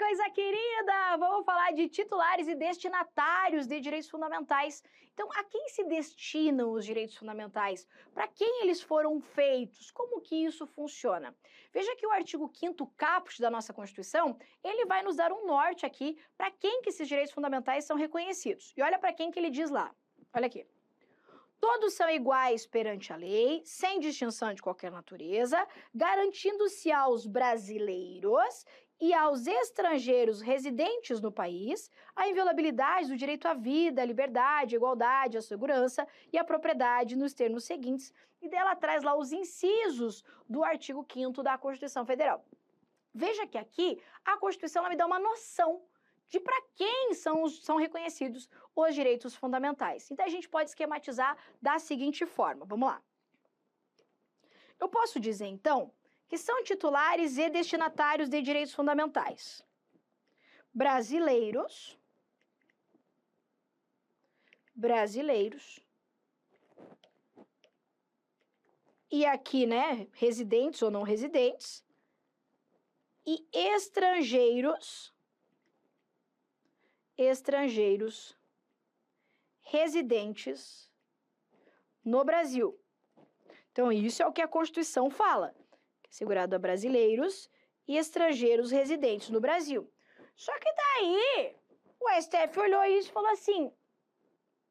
coisa querida! Vamos falar de titulares e destinatários de direitos fundamentais. Então, a quem se destinam os direitos fundamentais? Para quem eles foram feitos? Como que isso funciona? Veja que o artigo 5 caput da nossa Constituição, ele vai nos dar um norte aqui para quem que esses direitos fundamentais são reconhecidos. E olha para quem que ele diz lá. Olha aqui. Todos são iguais perante a lei, sem distinção de qualquer natureza, garantindo-se aos brasileiros e aos estrangeiros residentes no país a inviolabilidade do direito à vida, à liberdade, à igualdade, à segurança e à propriedade nos termos seguintes. E dela traz lá os incisos do artigo 5 da Constituição Federal. Veja que aqui a Constituição me dá uma noção de para quem são, os, são reconhecidos os direitos fundamentais. Então a gente pode esquematizar da seguinte forma. Vamos lá. Eu posso dizer então que são titulares e destinatários de direitos fundamentais. Brasileiros, brasileiros, e aqui, né, residentes ou não residentes, e estrangeiros. Estrangeiros residentes no Brasil. Então, isso é o que a Constituição fala, segurado a brasileiros e estrangeiros residentes no Brasil. Só que daí o STF olhou isso e falou assim: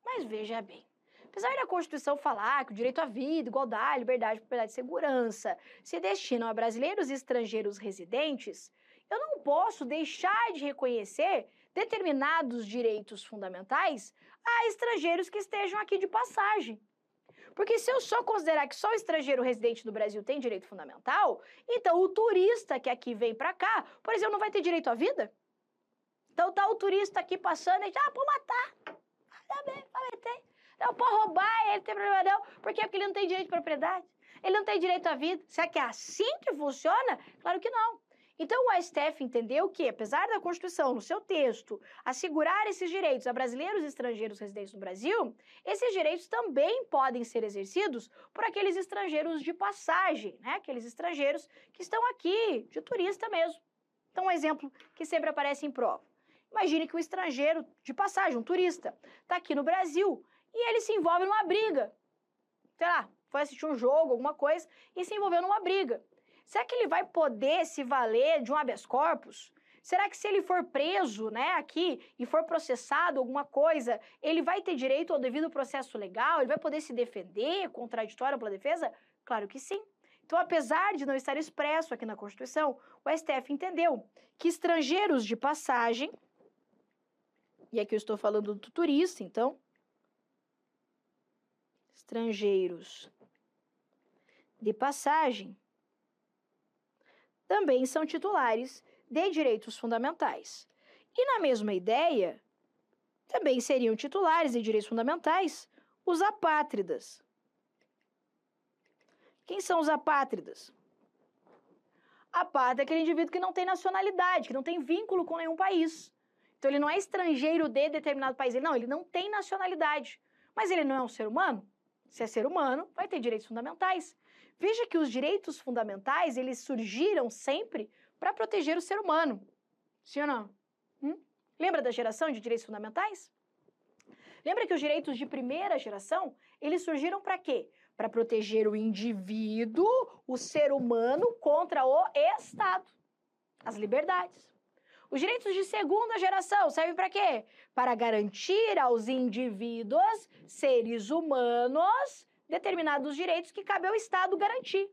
mas veja bem, apesar da Constituição falar que o direito à vida, igualdade, liberdade, propriedade e segurança se destinam a brasileiros e estrangeiros residentes, eu não posso deixar de reconhecer determinados direitos fundamentais a estrangeiros que estejam aqui de passagem. Porque se eu só considerar que só o estrangeiro residente do Brasil tem direito fundamental, então o turista que aqui vem para cá, por exemplo, não vai ter direito à vida? Então tá o turista aqui passando e diz, ah, pode matar. Tá bem, vai meter. Não, pode roubar, ele tem problema não. Por quê? Porque ele não tem direito de propriedade. Ele não tem direito à vida. Será que é assim que funciona? Claro que não. Então, o STF entendeu que, apesar da Constituição, no seu texto, assegurar esses direitos a brasileiros e estrangeiros residentes no Brasil, esses direitos também podem ser exercidos por aqueles estrangeiros de passagem, né? aqueles estrangeiros que estão aqui, de turista mesmo. Então, um exemplo que sempre aparece em prova. Imagine que um estrangeiro de passagem, um turista, está aqui no Brasil e ele se envolve numa briga. Sei lá, foi assistir um jogo, alguma coisa, e se envolveu numa briga. Será que ele vai poder se valer de um habeas corpus? Será que se ele for preso, né, aqui e for processado alguma coisa, ele vai ter direito ao devido processo legal? Ele vai poder se defender, contraditório pela defesa? Claro que sim. Então, apesar de não estar expresso aqui na Constituição, o STF entendeu que estrangeiros de passagem, e aqui eu estou falando do turista, então, estrangeiros de passagem, também são titulares de direitos fundamentais. E na mesma ideia, também seriam titulares de direitos fundamentais os apátridas. Quem são os apátridas? Apátrida é aquele indivíduo que não tem nacionalidade, que não tem vínculo com nenhum país. Então ele não é estrangeiro de determinado país. Ele, não, ele não tem nacionalidade. Mas ele não é um ser humano? Se é ser humano, vai ter direitos fundamentais. Veja que os direitos fundamentais, eles surgiram sempre para proteger o ser humano. Sim ou não? Hum? Lembra da geração de direitos fundamentais? Lembra que os direitos de primeira geração, eles surgiram para quê? Para proteger o indivíduo, o ser humano, contra o Estado, as liberdades. Os direitos de segunda geração servem para quê? Para garantir aos indivíduos, seres humanos, determinados direitos que cabe ao Estado garantir.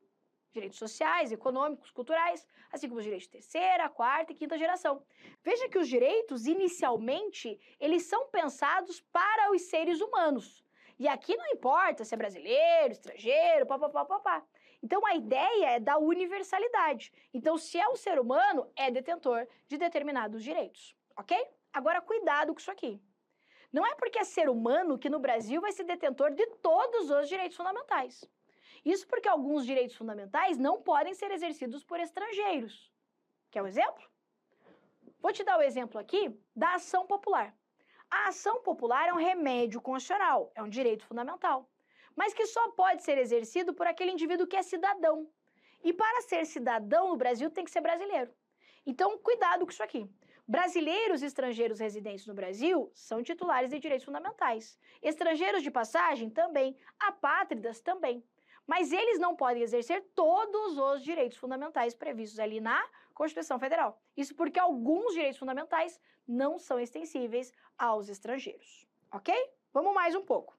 Direitos sociais, econômicos, culturais, assim como os direitos de terceira, quarta e quinta geração. Veja que os direitos, inicialmente, eles são pensados para os seres humanos. E aqui não importa se é brasileiro, estrangeiro, papapá, papá. Então a ideia é da universalidade. Então, se é um ser humano, é detentor de determinados direitos, ok? Agora, cuidado com isso aqui. Não é porque é ser humano que no Brasil vai ser detentor de todos os direitos fundamentais. Isso porque alguns direitos fundamentais não podem ser exercidos por estrangeiros. Quer um exemplo? Vou te dar o um exemplo aqui da ação popular. A ação popular é um remédio constitucional, é um direito fundamental, mas que só pode ser exercido por aquele indivíduo que é cidadão. E para ser cidadão no Brasil tem que ser brasileiro. Então, cuidado com isso aqui. Brasileiros e estrangeiros residentes no Brasil são titulares de direitos fundamentais. Estrangeiros de passagem também. Apátridas também. Mas eles não podem exercer todos os direitos fundamentais previstos ali na Constituição Federal. Isso porque alguns direitos fundamentais não são extensíveis aos estrangeiros. Ok? Vamos mais um pouco.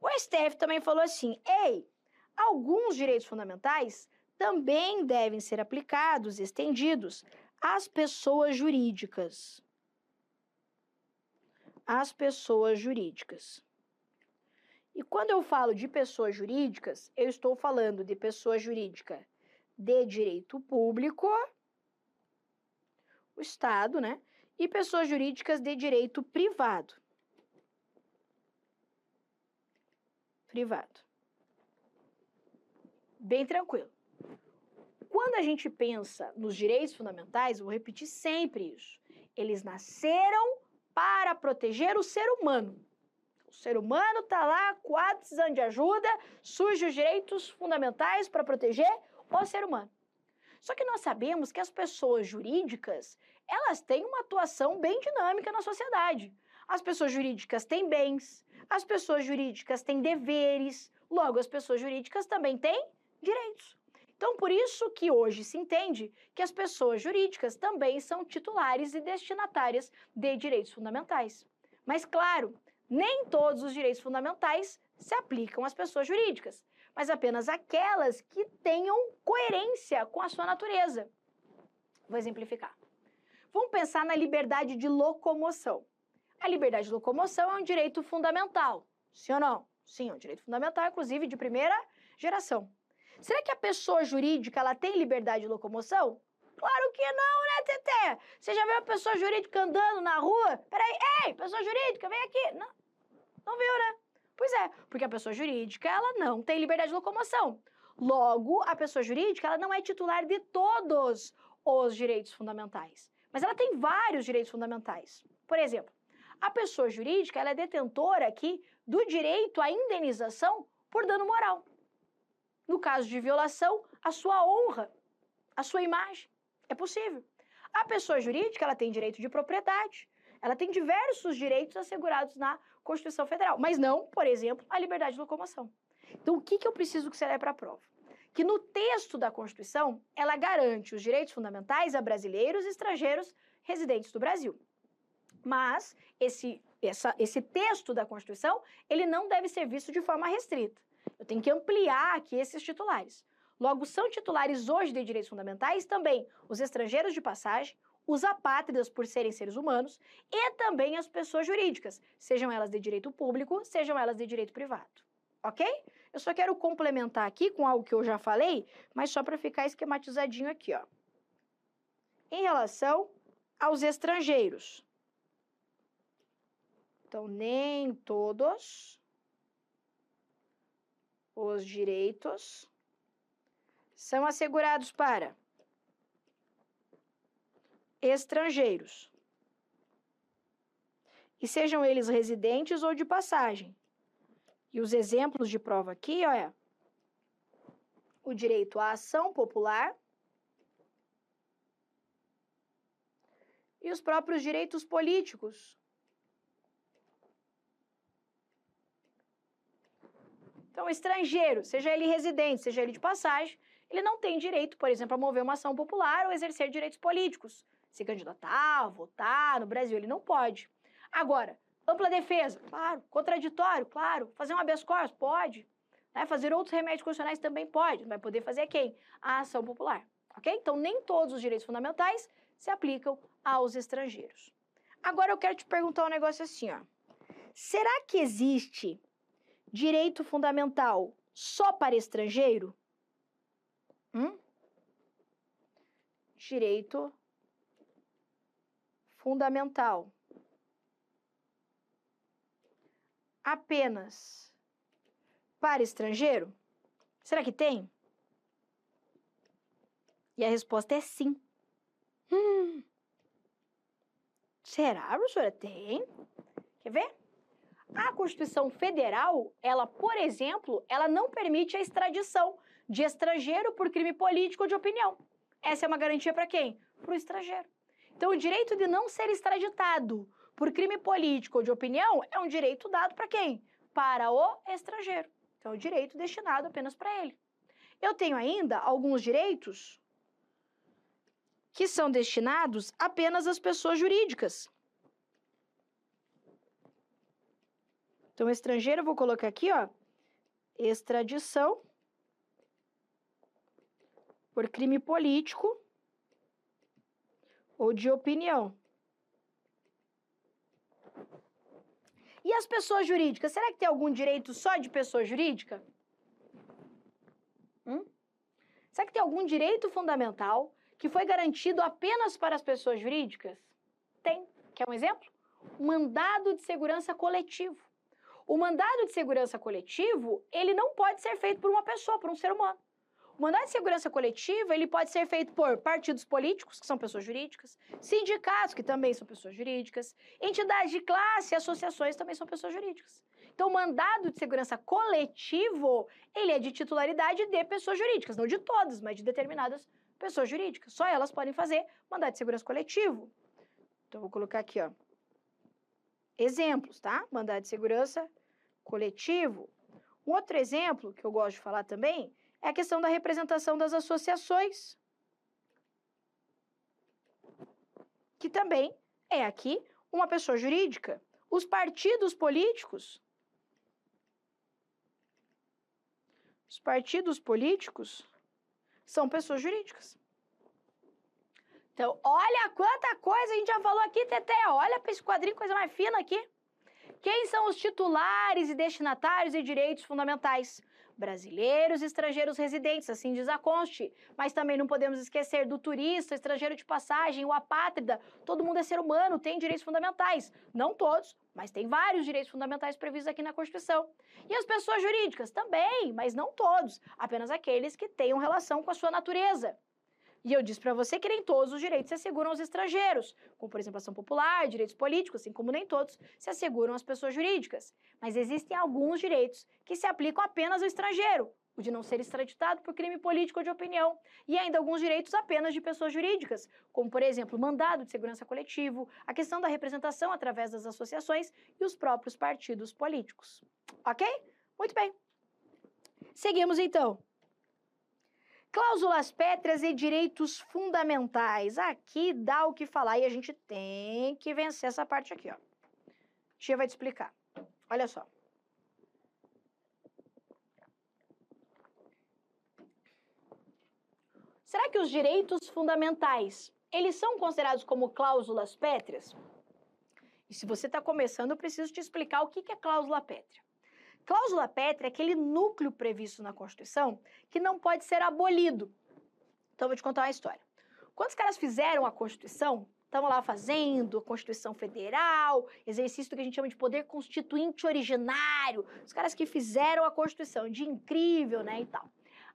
O STF também falou assim: ei, alguns direitos fundamentais também devem ser aplicados, estendidos às pessoas jurídicas. Às pessoas jurídicas. E quando eu falo de pessoas jurídicas, eu estou falando de pessoa jurídica de direito público, o Estado, né? E pessoas jurídicas de direito privado. Privado. Bem tranquilo. Quando a gente pensa nos direitos fundamentais, vou repetir sempre isso. Eles nasceram para proteger o ser humano. O ser humano está lá, quase precisando de ajuda, surgem os direitos fundamentais para proteger o ser humano. Só que nós sabemos que as pessoas jurídicas, elas têm uma atuação bem dinâmica na sociedade. As pessoas jurídicas têm bens, as pessoas jurídicas têm deveres, logo as pessoas jurídicas também têm direitos. Então, por isso que hoje se entende que as pessoas jurídicas também são titulares e destinatárias de direitos fundamentais. Mas, claro, nem todos os direitos fundamentais se aplicam às pessoas jurídicas, mas apenas aquelas que tenham coerência com a sua natureza. Vou exemplificar. Vamos pensar na liberdade de locomoção. A liberdade de locomoção é um direito fundamental, sim ou não? Sim, é um direito fundamental, inclusive de primeira geração. Será que a pessoa jurídica ela tem liberdade de locomoção? Claro que não, né, Tete? Você já viu a pessoa jurídica andando na rua? Peraí, ei, pessoa jurídica, vem aqui. Não, não viu, né? Pois é, porque a pessoa jurídica, ela não tem liberdade de locomoção. Logo, a pessoa jurídica, ela não é titular de todos os direitos fundamentais. Mas ela tem vários direitos fundamentais. Por exemplo, a pessoa jurídica, ela é detentora aqui do direito à indenização por dano moral. No caso de violação, a sua honra, a sua imagem. É possível. A pessoa jurídica, ela tem direito de propriedade. Ela tem diversos direitos assegurados na Constituição Federal, mas não, por exemplo, a liberdade de locomoção. Então, o que, que eu preciso que você leve para a prova? Que no texto da Constituição, ela garante os direitos fundamentais a brasileiros e estrangeiros residentes do Brasil. Mas esse, essa, esse texto da Constituição, ele não deve ser visto de forma restrita. Eu tenho que ampliar aqui esses titulares. Logo, são titulares hoje de direitos fundamentais também os estrangeiros de passagem, os apátridas por serem seres humanos e também as pessoas jurídicas, sejam elas de direito público, sejam elas de direito privado. Ok? Eu só quero complementar aqui com algo que eu já falei, mas só para ficar esquematizadinho aqui, ó. Em relação aos estrangeiros. Então, nem todos os direitos são assegurados para estrangeiros, e sejam eles residentes ou de passagem. E os exemplos de prova aqui, olha, o direito à ação popular e os próprios direitos políticos. Então, estrangeiro, seja ele residente, seja ele de passagem, ele não tem direito, por exemplo, a mover uma ação popular ou exercer direitos políticos. Se candidatar, votar, no Brasil ele não pode. Agora, ampla defesa, claro. Contraditório, claro. Fazer um habeas corpus, pode. Né? Fazer outros remédios constitucionais também pode. Vai poder fazer quem? A ação popular. Ok? Então, nem todos os direitos fundamentais se aplicam aos estrangeiros. Agora, eu quero te perguntar um negócio assim, ó. Será que existe direito fundamental só para estrangeiro? Hum? Direito fundamental. Apenas para estrangeiro? Será que tem? E a resposta é sim. Hum. Será, professora? Tem. Quer ver? A Constituição Federal, ela, por exemplo, ela não permite a extradição de estrangeiro por crime político ou de opinião. Essa é uma garantia para quem? Para o estrangeiro. Então, o direito de não ser extraditado por crime político ou de opinião é um direito dado para quem? Para o estrangeiro. Então, é um direito destinado apenas para ele. Eu tenho ainda alguns direitos que são destinados apenas às pessoas jurídicas. Então, estrangeiro, eu vou colocar aqui, ó, extradição por crime político ou de opinião. E as pessoas jurídicas? Será que tem algum direito só de pessoa jurídica? Hum? Será que tem algum direito fundamental que foi garantido apenas para as pessoas jurídicas? Tem. Quer um exemplo? Mandado de segurança coletivo. O mandado de segurança coletivo, ele não pode ser feito por uma pessoa, por um ser humano. O mandado de segurança coletiva, ele pode ser feito por partidos políticos, que são pessoas jurídicas, sindicatos, que também são pessoas jurídicas, entidades de classe, associações também são pessoas jurídicas. Então, o mandado de segurança coletivo, ele é de titularidade de pessoas jurídicas, não de todas, mas de determinadas pessoas jurídicas. Só elas podem fazer mandado de segurança coletivo. Então, vou colocar aqui, ó. Exemplos, tá? Mandado de segurança coletivo. Um outro exemplo que eu gosto de falar também é a questão da representação das associações, que também é aqui uma pessoa jurídica. Os partidos políticos. Os partidos políticos são pessoas jurídicas. Então, olha quanta coisa a gente já falou aqui, Tete. Olha para esse quadrinho, coisa mais fina aqui. Quem são os titulares e destinatários de direitos fundamentais? brasileiros e estrangeiros residentes, assim diz a conste. Mas também não podemos esquecer do turista, estrangeiro de passagem, o apátrida. Todo mundo é ser humano, tem direitos fundamentais. Não todos, mas tem vários direitos fundamentais previstos aqui na Constituição. E as pessoas jurídicas também, mas não todos, apenas aqueles que tenham relação com a sua natureza. E eu disse para você que nem todos os direitos se asseguram aos estrangeiros, como por exemplo ação popular, direitos políticos, assim como nem todos se asseguram às pessoas jurídicas. Mas existem alguns direitos que se aplicam apenas ao estrangeiro, o de não ser extraditado por crime político ou de opinião, e ainda alguns direitos apenas de pessoas jurídicas, como por exemplo, mandado de segurança coletivo, a questão da representação através das associações e os próprios partidos políticos. Ok? Muito bem. Seguimos então. Cláusulas pétreas e direitos fundamentais. Aqui dá o que falar e a gente tem que vencer essa parte aqui, ó. Tia vai te explicar. Olha só. Será que os direitos fundamentais, eles são considerados como cláusulas pétreas? E se você está começando, eu preciso te explicar o que é cláusula pétrea. Cláusula pétrea é aquele núcleo previsto na Constituição que não pode ser abolido. Então, vou te contar uma história. Quando os caras fizeram a Constituição, estavam lá fazendo a Constituição Federal, exercício do que a gente chama de poder constituinte originário, os caras que fizeram a Constituição, de incrível, né, e tal.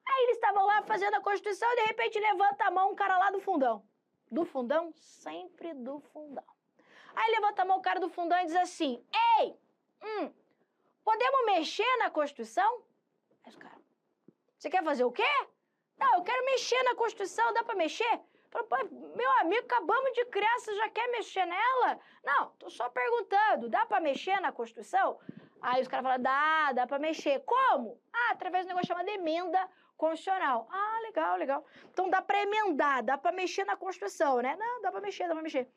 Aí eles estavam lá fazendo a Constituição e de repente levanta a mão um cara lá do fundão. Do fundão? Sempre do fundão. Aí levanta a mão o cara do fundão e diz assim: Ei, hum, Podemos mexer na Constituição? Aí os caras, você quer fazer o quê? Não, eu quero mexer na Constituição, dá para mexer? Falei, meu amigo, acabamos de criar, você já quer mexer nela? Não, tô só perguntando, dá para mexer na Constituição? Aí os caras falam, dá, dá para mexer. Como? Ah, através de um negócio chamado emenda constitucional. Ah, legal, legal. Então dá para emendar, dá para mexer na Constituição, né? Não, dá para mexer, dá para mexer.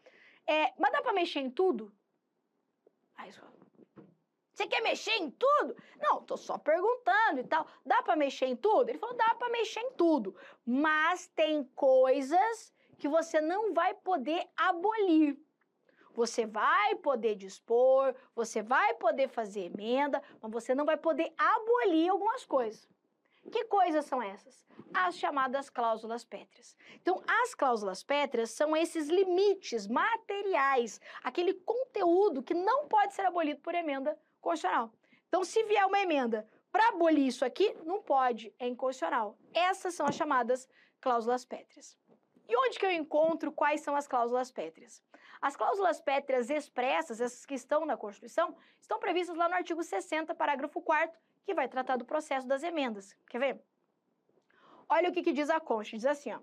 É, mas dá para mexer em tudo? Aí eles falam, você quer mexer em tudo? Não, tô só perguntando e tal. Dá para mexer em tudo? Ele falou: dá para mexer em tudo, mas tem coisas que você não vai poder abolir. Você vai poder dispor, você vai poder fazer emenda, mas você não vai poder abolir algumas coisas. Que coisas são essas? As chamadas cláusulas pétreas. Então, as cláusulas pétreas são esses limites materiais, aquele conteúdo que não pode ser abolido por emenda constitucional. Então, se vier uma emenda para abolir isso aqui, não pode, é inconstitucional. Essas são as chamadas cláusulas pétreas. E onde que eu encontro quais são as cláusulas pétreas? As cláusulas pétreas expressas, essas que estão na Constituição, estão previstas lá no artigo 60, parágrafo 4 que vai tratar do processo das emendas. Quer ver? Olha o que, que diz a Constituição, diz assim, ó.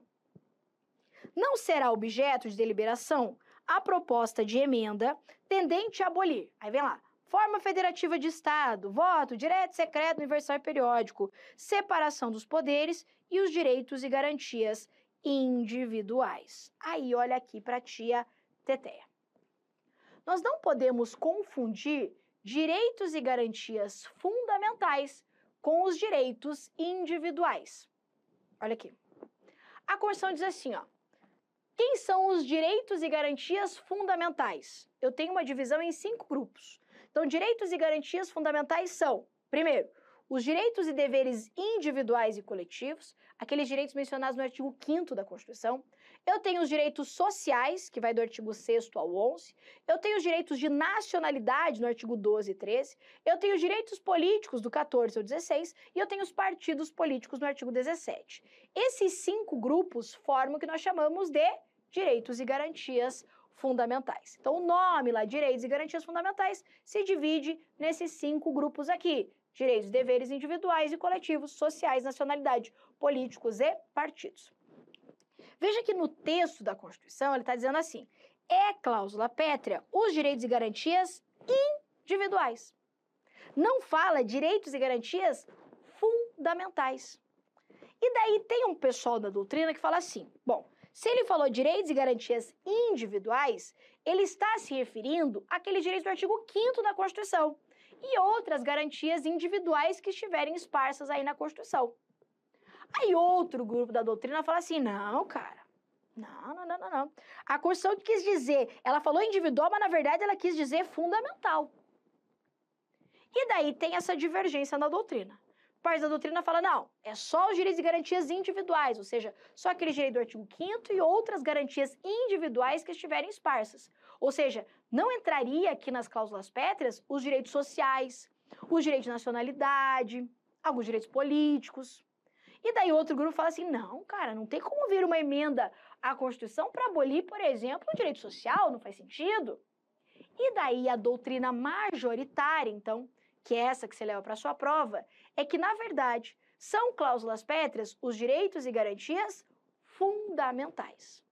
não será objeto de deliberação a proposta de emenda tendente a abolir. Aí vem lá. Forma federativa de Estado, voto, direto, secreto, universal e periódico, separação dos poderes e os direitos e garantias individuais. Aí, olha aqui para a tia Teteia. Nós não podemos confundir direitos e garantias fundamentais com os direitos individuais. Olha aqui. A Constituição diz assim, ó. Quem são os direitos e garantias fundamentais? Eu tenho uma divisão em cinco grupos. Então, direitos e garantias fundamentais são, primeiro, os direitos e deveres individuais e coletivos, aqueles direitos mencionados no artigo 5 da Constituição. Eu tenho os direitos sociais, que vai do artigo 6 ao 11. Eu tenho os direitos de nacionalidade, no artigo 12 e 13. Eu tenho os direitos políticos, do 14 ao 16. E eu tenho os partidos políticos, no artigo 17. Esses cinco grupos formam o que nós chamamos de direitos e garantias fundamentais. Então, o nome lá, direitos e garantias fundamentais, se divide nesses cinco grupos aqui: direitos, deveres individuais e coletivos, sociais, nacionalidade, políticos e partidos. Veja que no texto da Constituição ele está dizendo assim: é cláusula pétrea os direitos e garantias individuais. Não fala direitos e garantias fundamentais. E daí tem um pessoal da doutrina que fala assim: bom, se ele falou direitos e garantias individuais, ele está se referindo àqueles direitos do artigo 5 da Constituição e outras garantias individuais que estiverem esparsas aí na Constituição. Aí outro grupo da doutrina fala assim: não, cara. Não, não, não, não, não. A Constituição quis dizer, ela falou individual, mas na verdade ela quis dizer fundamental. E daí tem essa divergência na doutrina. Parte da doutrina fala, não, é só os direitos e garantias individuais, ou seja, só aquele direito do artigo 5 e outras garantias individuais que estiverem esparsas. Ou seja, não entraria aqui nas cláusulas pétreas os direitos sociais, os direitos de nacionalidade, alguns direitos políticos. E daí outro grupo fala assim: não, cara, não tem como vir uma emenda à Constituição para abolir, por exemplo, o direito social, não faz sentido. E daí a doutrina majoritária, então, que é essa que você leva para sua prova, é que, na verdade, são cláusulas pétreas os direitos e garantias fundamentais.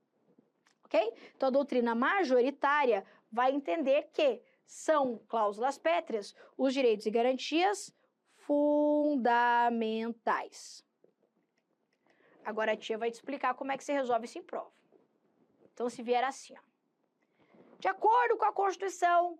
Ok? Então, a doutrina majoritária vai entender que são cláusulas pétreas os direitos e garantias fundamentais. Agora a tia vai te explicar como é que você resolve isso em prova. Então, se vier assim, ó. De acordo com a Constituição,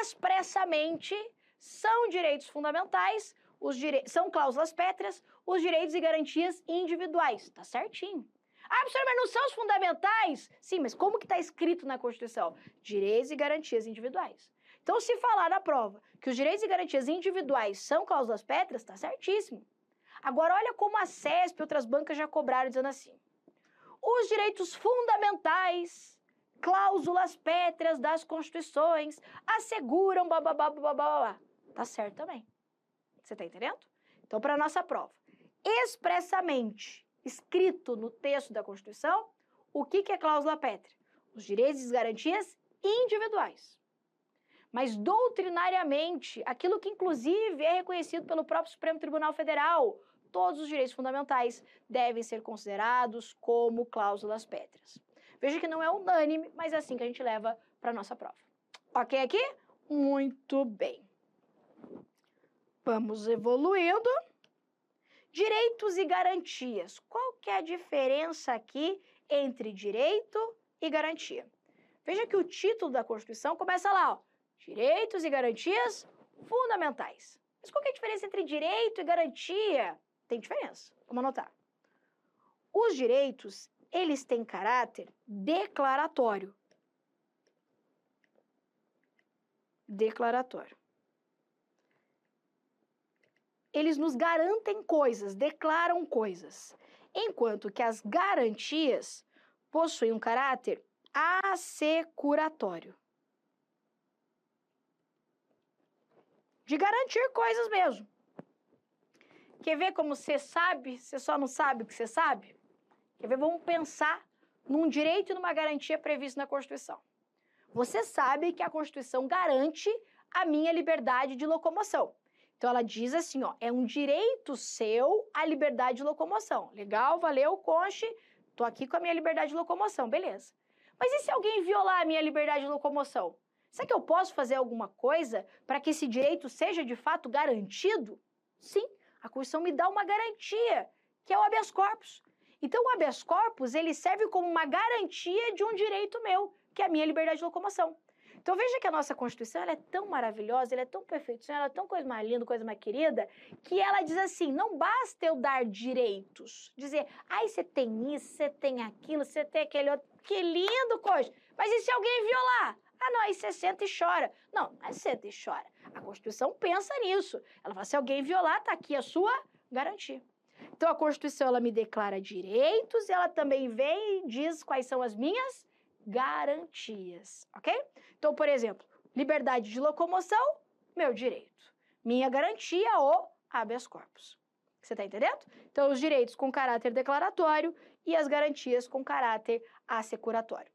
expressamente são direitos fundamentais, os são cláusulas pétreas, os direitos e garantias individuais. Tá certinho. Ah, professor, mas não são os fundamentais? Sim, mas como que está escrito na Constituição? Direitos e garantias individuais. Então, se falar na prova que os direitos e garantias individuais são cláusulas pétreas, está certíssimo. Agora, olha como a CESP e outras bancas já cobraram dizendo assim. Os direitos fundamentais, cláusulas pétreas das constituições, asseguram blá, blá. Tá certo também. Você tá entendendo? Então, para nossa prova, expressamente escrito no texto da Constituição, o que, que é cláusula pétrea? Os direitos e garantias individuais. Mas doutrinariamente, aquilo que inclusive é reconhecido pelo próprio Supremo Tribunal Federal, todos os direitos fundamentais devem ser considerados como cláusulas pétreas. Veja que não é unânime, mas é assim que a gente leva para nossa prova. Ok aqui? Muito bem. Vamos evoluindo. Direitos e garantias. Qual que é a diferença aqui entre direito e garantia? Veja que o título da Constituição começa lá, ó, Direitos e garantias fundamentais. Mas qual que é a diferença entre direito e garantia? Tem diferença. Vamos anotar. Os direitos, eles têm caráter declaratório. Declaratório eles nos garantem coisas, declaram coisas, enquanto que as garantias possuem um caráter assecuratório. De garantir coisas mesmo. Quer ver como você sabe, você só não sabe o que você sabe? Quer ver? Vamos pensar num direito e numa garantia previsto na Constituição. Você sabe que a Constituição garante a minha liberdade de locomoção. Então ela diz assim, ó, é um direito seu a liberdade de locomoção. Legal, valeu, conche, tô aqui com a minha liberdade de locomoção, beleza. Mas e se alguém violar a minha liberdade de locomoção? Será que eu posso fazer alguma coisa para que esse direito seja de fato garantido? Sim, a Constituição me dá uma garantia, que é o habeas corpus. Então, o habeas corpus, ele serve como uma garantia de um direito meu, que é a minha liberdade de locomoção. Então veja que a nossa Constituição é tão maravilhosa, ela é tão perfeitinha, ela é tão coisa mais linda, coisa mais querida, que ela diz assim: não basta eu dar direitos, dizer, ai, você tem isso, você tem aquilo, você tem aquele outro, que lindo, coisa. Mas e se alguém violar? Ah, não, aí você senta e chora. Não, não é senta e chora. A Constituição pensa nisso. Ela fala: se alguém violar, tá aqui a sua garantia. Então a Constituição ela me declara direitos e ela também vem e diz quais são as minhas garantias, ok? Então, por exemplo, liberdade de locomoção, meu direito. Minha garantia, o habeas corpus. Você está entendendo? Então, os direitos com caráter declaratório e as garantias com caráter assecuratório.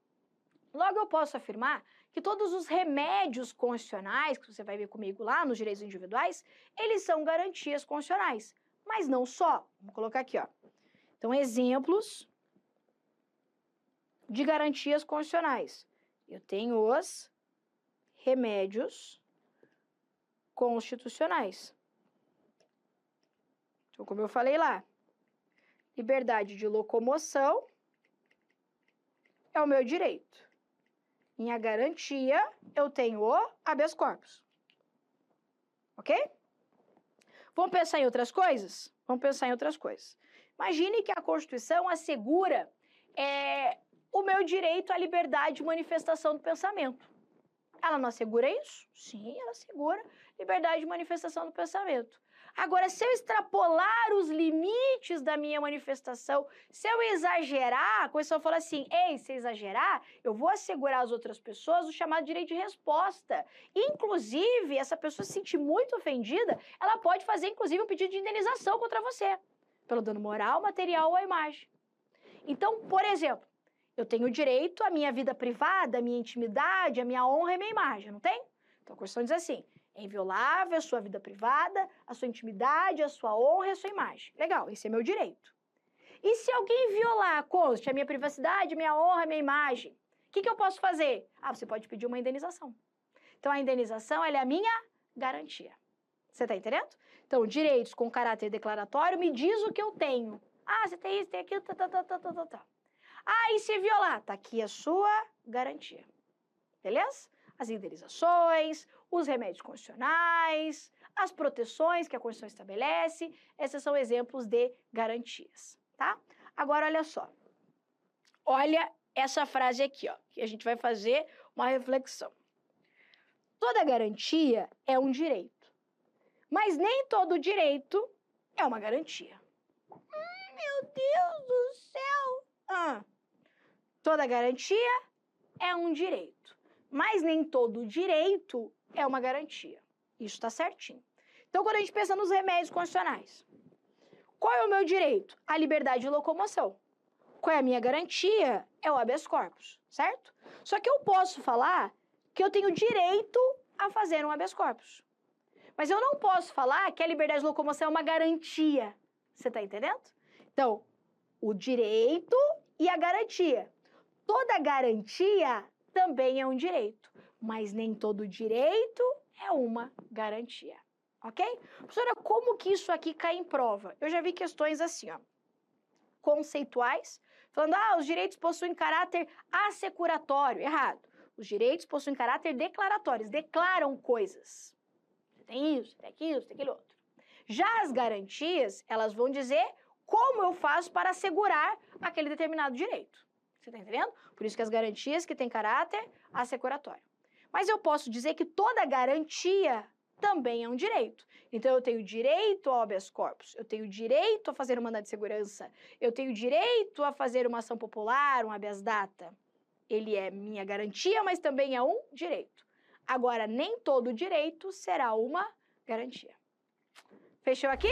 Logo, eu posso afirmar que todos os remédios constitucionais, que você vai ver comigo lá nos direitos individuais, eles são garantias constitucionais. Mas não só. Vamos colocar aqui, ó. Então, exemplos de garantias constitucionais. Eu tenho os remédios constitucionais. Então, como eu falei lá, liberdade de locomoção é o meu direito. Minha garantia, eu tenho o habeas corpus. Ok? Vamos pensar em outras coisas? Vamos pensar em outras coisas. Imagine que a Constituição assegura é, o meu direito à liberdade de manifestação do pensamento. Ela não assegura isso? Sim, ela assegura liberdade de manifestação do pensamento. Agora, se eu extrapolar os limites da minha manifestação, se eu exagerar, a Constituição fala assim: ei, se exagerar, eu vou assegurar às outras pessoas o chamado direito de resposta. Inclusive, essa pessoa se sentir muito ofendida, ela pode fazer, inclusive, um pedido de indenização contra você, pelo dano moral, material ou imagem. Então, por exemplo, eu tenho direito à minha vida privada, à minha intimidade, à minha honra e à minha imagem, não tem? Então a Constituição diz assim: é inviolável a sua vida privada, a sua intimidade, a sua honra e a sua imagem. Legal, esse é meu direito. E se alguém violar a Constituição, a minha privacidade, a minha honra, a minha imagem, o que, que eu posso fazer? Ah, você pode pedir uma indenização. Então a indenização é a minha garantia. Você está entendendo? Então, direitos com caráter declaratório me diz o que eu tenho. Ah, você tem isso, tem aquilo, tá, tá, tá, tá, tá, tá. Ah, e se violar? Tá aqui a sua garantia. Beleza? As indenizações, os remédios constitucionais, as proteções que a Constituição estabelece, esses são exemplos de garantias, tá? Agora, olha só. Olha essa frase aqui, ó, que a gente vai fazer uma reflexão. Toda garantia é um direito, mas nem todo direito é uma garantia. Hum, meu Deus do céu! Ah, Toda garantia é um direito, mas nem todo direito é uma garantia. Isso está certinho. Então, quando a gente pensa nos remédios constitucionais, qual é o meu direito? A liberdade de locomoção. Qual é a minha garantia? É o habeas corpus, certo? Só que eu posso falar que eu tenho direito a fazer um habeas corpus. Mas eu não posso falar que a liberdade de locomoção é uma garantia. Você está entendendo? Então, o direito e a garantia. Toda garantia também é um direito, mas nem todo direito é uma garantia. Ok? Professora, como que isso aqui cai em prova? Eu já vi questões assim, ó, conceituais, falando, ah, os direitos possuem caráter assecuratório. Errado. Os direitos possuem caráter declaratório, declaram coisas. Tem isso, tem aquilo, tem aquilo outro. Já as garantias, elas vão dizer como eu faço para assegurar aquele determinado direito. Você está entendendo? Por isso que as garantias que têm caráter assecuratório. Mas eu posso dizer que toda garantia também é um direito. Então, eu tenho direito ao habeas corpus, eu tenho direito a fazer um mandado de segurança, eu tenho direito a fazer uma ação popular, um habeas data. Ele é minha garantia, mas também é um direito. Agora, nem todo direito será uma garantia. Fechou aqui?